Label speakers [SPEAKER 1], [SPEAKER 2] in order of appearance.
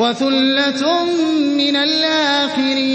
[SPEAKER 1] وَثُلَّةٌ مِّنَ الْآخِرِينَ.